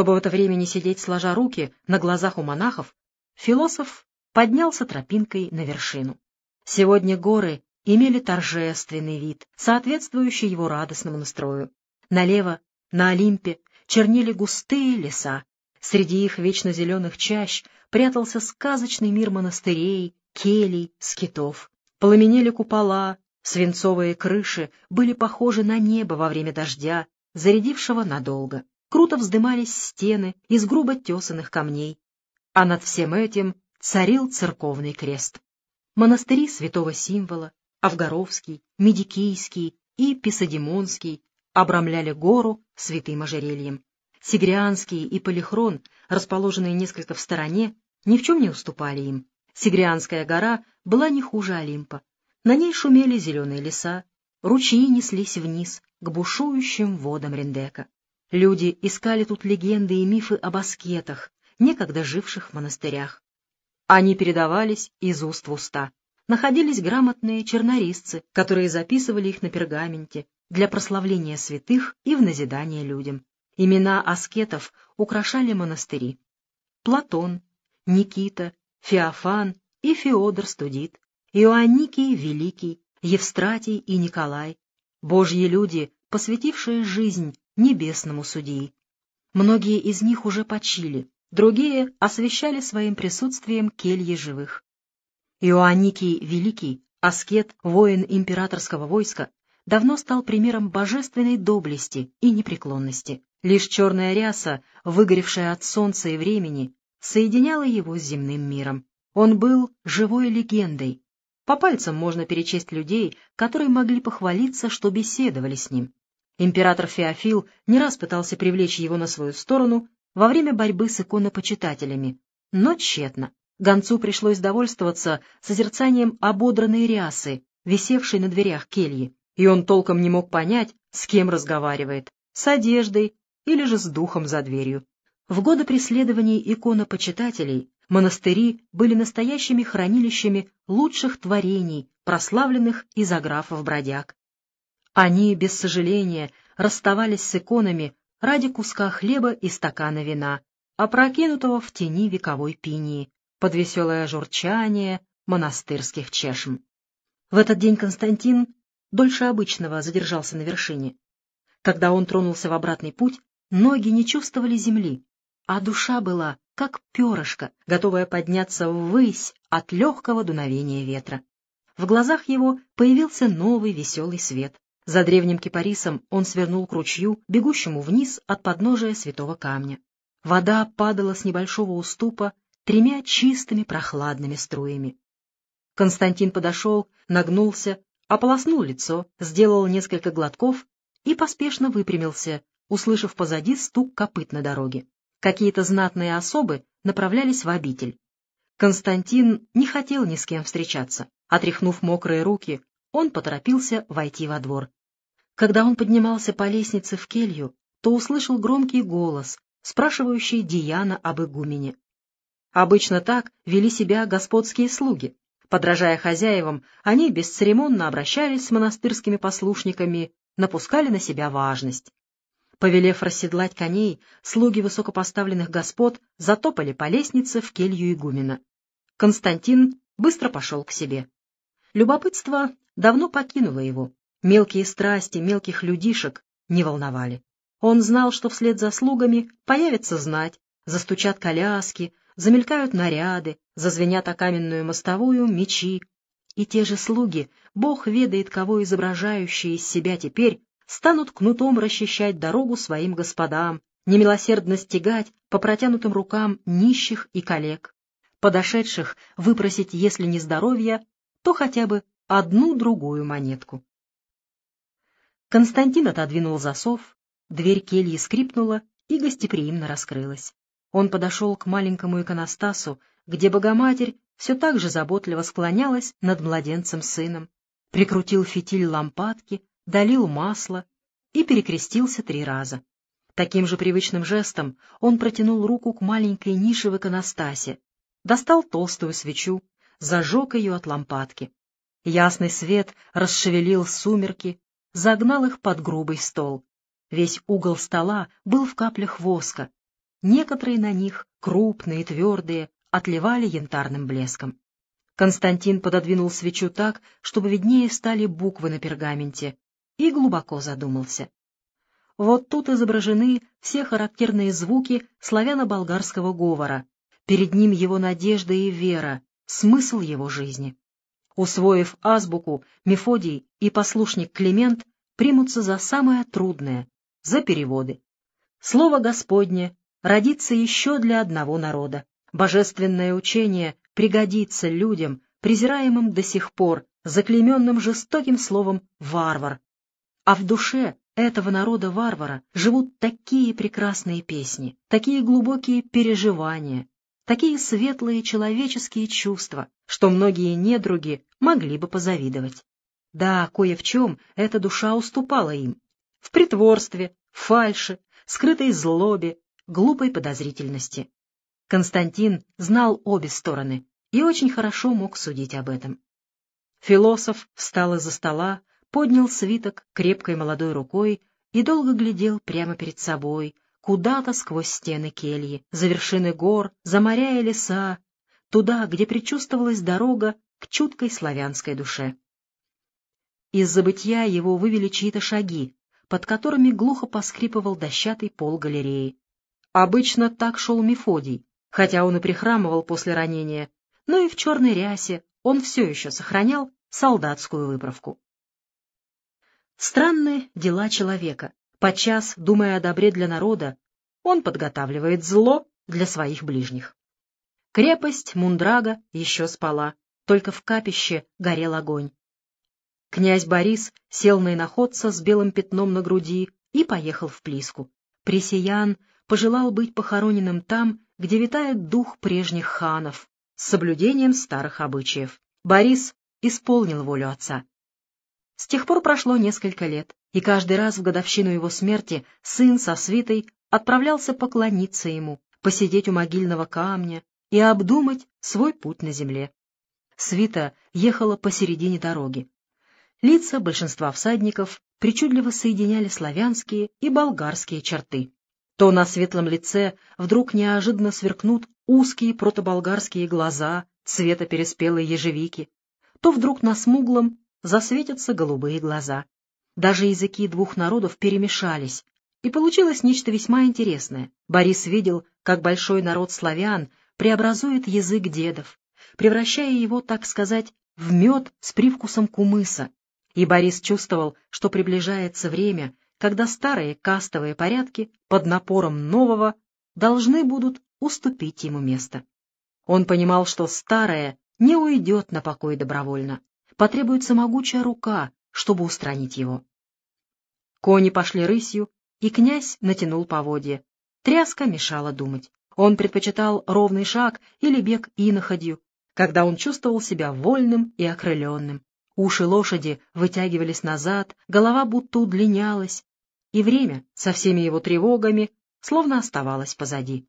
Чтобы в это время не сидеть сложа руки на глазах у монахов, философ поднялся тропинкой на вершину. Сегодня горы имели торжественный вид, соответствующий его радостному настрою. Налево, на Олимпе, чернели густые леса. Среди их вечно зеленых чащ прятался сказочный мир монастырей, келей, скитов. Пламенели купола, свинцовые крыши были похожи на небо во время дождя, зарядившего надолго. Круто вздымались стены из грубо тесанных камней, а над всем этим царил церковный крест. Монастыри святого символа, Авгоровский, Медикийский и Писадимонский обрамляли гору святым ожерельем. Сигрианский и Полихрон, расположенные несколько в стороне, ни в чем не уступали им. Сигрианская гора была не хуже Олимпа. На ней шумели зеленые леса, ручьи неслись вниз к бушующим водам Рендека. Люди искали тут легенды и мифы об аскетах, некогда живших в монастырях. Они передавались из уст в уста. Находились грамотные чернорисцы, которые записывали их на пергаменте для прославления святых и в назидание людям. Имена аскетов украшали монастыри. Платон, Никита, Феофан и Феодор Студит, Иоанникий Великий, Евстратий и Николай, божьи люди, посвятившие жизнь небесному судьи. Многие из них уже почили, другие освещали своим присутствием кельи живых. Иоанникий Великий, аскет, воин императорского войска, давно стал примером божественной доблести и непреклонности. Лишь черная ряса, выгоревшая от солнца и времени, соединяла его с земным миром. Он был живой легендой. По пальцам можно перечесть людей, которые могли похвалиться, что беседовали с ним. Император Феофил не раз пытался привлечь его на свою сторону во время борьбы с иконопочитателями, но тщетно. Гонцу пришлось довольствоваться созерцанием ободранной рясы, висевшей на дверях кельи, и он толком не мог понять, с кем разговаривает, с одеждой или же с духом за дверью. В годы преследований иконопочитателей монастыри были настоящими хранилищами лучших творений, прославленных изографов-бродяг. Они, без сожаления, расставались с иконами ради куска хлеба и стакана вина, опрокинутого в тени вековой пинии, под веселое журчание монастырских чешм. В этот день Константин дольше обычного задержался на вершине. Когда он тронулся в обратный путь, ноги не чувствовали земли, а душа была, как перышко, готовая подняться ввысь от легкого дуновения ветра. В глазах его появился новый веселый свет. За древним кипарисом он свернул к ручью, бегущему вниз от подножия святого камня. Вода падала с небольшого уступа тремя чистыми прохладными струями. Константин подошел, нагнулся, ополоснул лицо, сделал несколько глотков и поспешно выпрямился, услышав позади стук копыт на дороге. Какие-то знатные особы направлялись в обитель. Константин не хотел ни с кем встречаться. Отряхнув мокрые руки, он поторопился войти во двор. Когда он поднимался по лестнице в келью, то услышал громкий голос, спрашивающий Диана об игумене. Обычно так вели себя господские слуги. Подражая хозяевам, они бесцеремонно обращались с монастырскими послушниками, напускали на себя важность. Повелев расседлать коней, слуги высокопоставленных господ затопали по лестнице в келью игумена. Константин быстро пошел к себе. Любопытство давно покинуло его. Мелкие страсти мелких людишек не волновали. Он знал, что вслед за слугами появится знать, застучат коляски, замелькают наряды, зазвенят о каменную мостовую мечи. И те же слуги, бог ведает кого изображающие из себя теперь, станут кнутом расчищать дорогу своим господам, немилосердно стегать по протянутым рукам нищих и коллег, подошедших выпросить, если не здоровья, то хотя бы одну-другую монетку. Константин отодвинул засов, дверь кельи скрипнула и гостеприимно раскрылась. Он подошел к маленькому иконостасу, где Богоматерь все так же заботливо склонялась над младенцем-сыном, прикрутил фитиль лампадки, долил масло и перекрестился три раза. Таким же привычным жестом он протянул руку к маленькой нише в иконостасе, достал толстую свечу, зажег ее от лампадки. Ясный свет расшевелил сумерки, загнал их под грубый стол. Весь угол стола был в каплях воска, некоторые на них, крупные, твердые, отливали янтарным блеском. Константин пододвинул свечу так, чтобы виднее стали буквы на пергаменте, и глубоко задумался. Вот тут изображены все характерные звуки славяно-болгарского говора. Перед ним его надежда и вера, смысл его жизни. Усвоив азбуку, Мефодий и послушник Климент примутся за самое трудное, за переводы. Слово Господне родится еще для одного народа. Божественное учение пригодится людям, презираемым до сих пор, заклейменным жестоким словом «варвар». А в душе этого народа-варвара живут такие прекрасные песни, такие глубокие переживания, такие светлые человеческие чувства, что многие недруги могли бы позавидовать. Да, кое в чем эта душа уступала им. В притворстве, фальше, скрытой злобе, глупой подозрительности. Константин знал обе стороны и очень хорошо мог судить об этом. Философ встал из-за стола, поднял свиток крепкой молодой рукой и долго глядел прямо перед собой, куда-то сквозь стены кельи, за вершины гор, за моря и леса, туда, где предчувствовалась дорога к чуткой славянской душе. Из забытья его вывели чьи-то шаги, под которыми глухо поскрипывал дощатый пол галереи. Обычно так шел Мефодий, хотя он и прихрамывал после ранения, но и в черной рясе он все еще сохранял солдатскую выправку. Странные дела человека. Подчас, думая о добре для народа, он подготавливает зло для своих ближних. Крепость Мундрага еще спала, только в капище горел огонь. Князь Борис сел на иноходца с белым пятном на груди и поехал в Плиску. Пресиян пожелал быть похороненным там, где витает дух прежних ханов, с соблюдением старых обычаев. Борис исполнил волю отца. С тех пор прошло несколько лет, и каждый раз в годовщину его смерти сын со свитой отправлялся поклониться ему, посидеть у могильного камня и обдумать свой путь на земле. Свита ехала посередине дороги. Лица большинства всадников причудливо соединяли славянские и болгарские черты то на светлом лице вдруг неожиданно сверкнут узкие протоболгарские глаза цвета переспелой ежевики, то вдруг на смуглом засветятся голубые глаза. Даже языки двух народов перемешались, и получилось нечто весьма интересное. Борис видел, как большой народ славян преобразует язык дедов, превращая его, так сказать, в мед с привкусом кумыса. И Борис чувствовал, что приближается время, когда старые кастовые порядки под напором нового должны будут уступить ему место. Он понимал, что старое не уйдет на покой добровольно, потребуется могучая рука, чтобы устранить его. Кони пошли рысью, и князь натянул поводья. Тряска мешала думать. Он предпочитал ровный шаг или бег иноходью, когда он чувствовал себя вольным и окрыленным. Уши лошади вытягивались назад, голова будто удлинялась, и время со всеми его тревогами словно оставалось позади.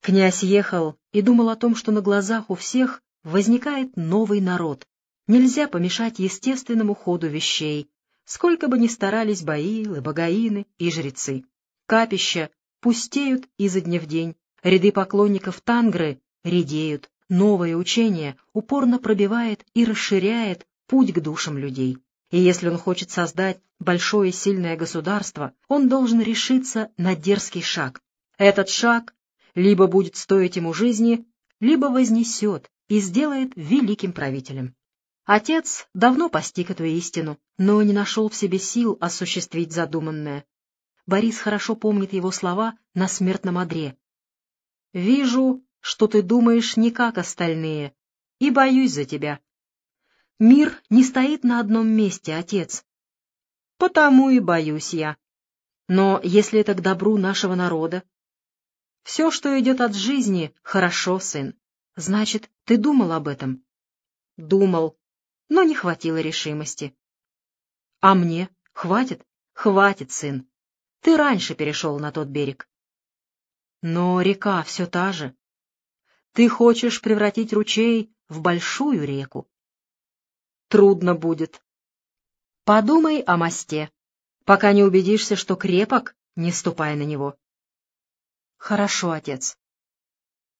Князь ехал и думал о том, что на глазах у всех возникает новый народ. Нельзя помешать естественному ходу вещей, сколько бы ни старались баилы, богаины и жрецы. Капища пустеют изо дня в день, ряды поклонников Тангры редеют, новое учение упорно пробивает и расширяет путь к душам людей. И если он хочет создать большое сильное государство, он должен решиться на дерзкий шаг. Этот шаг либо будет стоить ему жизни, либо вознесет и сделает великим правителем. Отец давно постиг эту истину, но не нашел в себе сил осуществить задуманное. Борис хорошо помнит его слова на смертном одре. «Вижу, что ты думаешь не как остальные, и боюсь за тебя. Мир не стоит на одном месте, отец. Потому и боюсь я. Но если это к добру нашего народа, все, что идет от жизни, хорошо, сын. Значит, ты думал об этом? Думал, но не хватило решимости. А мне? Хватит? Хватит, сын. Ты раньше перешел на тот берег. Но река все та же. Ты хочешь превратить ручей в большую реку трудно будет. Подумай о мосте. Пока не убедишься, что крепок, не ступай на него. Хорошо, отец.